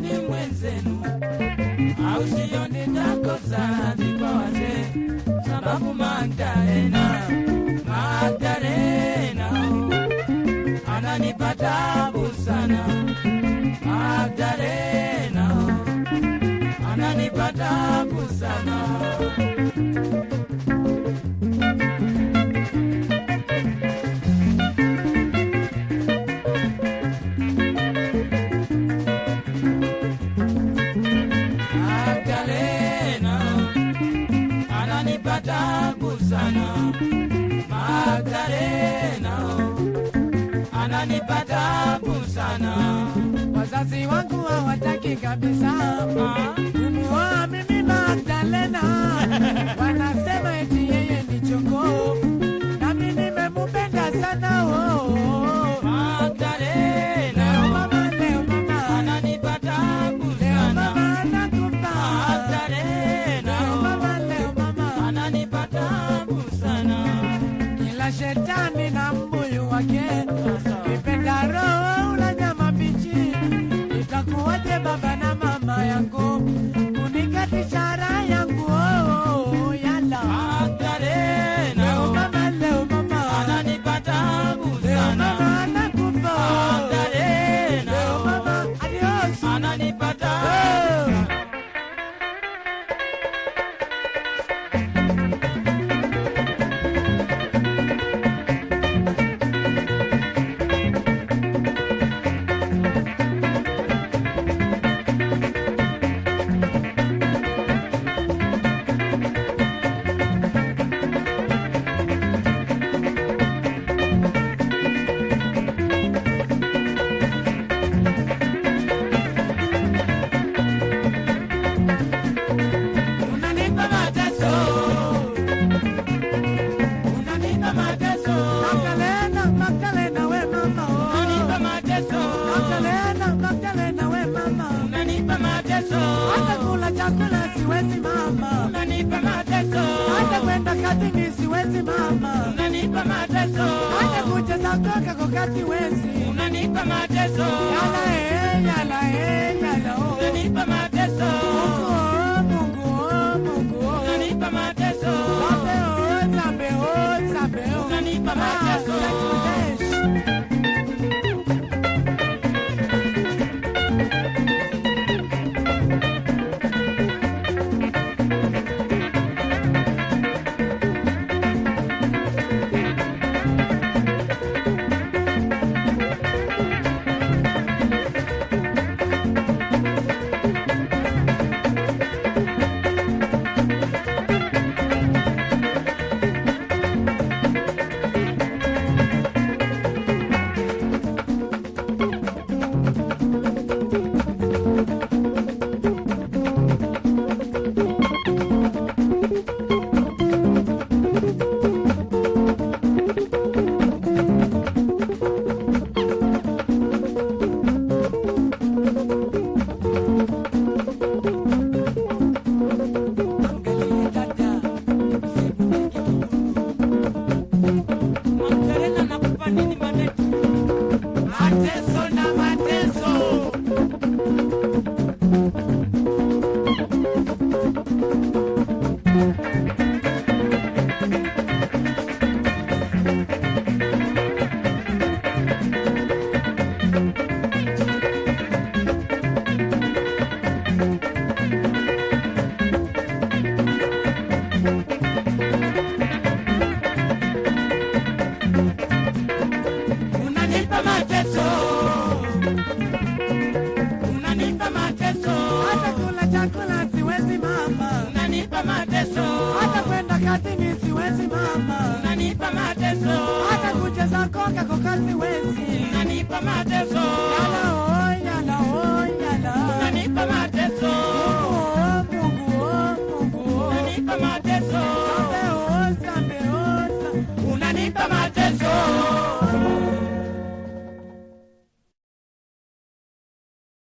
ni mwenzenu. Ausione tako sana zipawaze sababu Magdalena Magdalena ananipa tabu sana Magdalena ananipa tabu sana. kutoka tangu sana. Magdalena ananipata tabu sana, wazazi wangu hawataki kabisa. mateso, hata kula chakula siwezi mama, unanipa mateso, hata kwenda kazini siwezi mama, unanipa mateso, hata kucheza toka kwa kazi wezi, unanipa mateso, yala eh, yala eh, yala oh, unanipa mateso. zako kazi wezi nanipa mateso.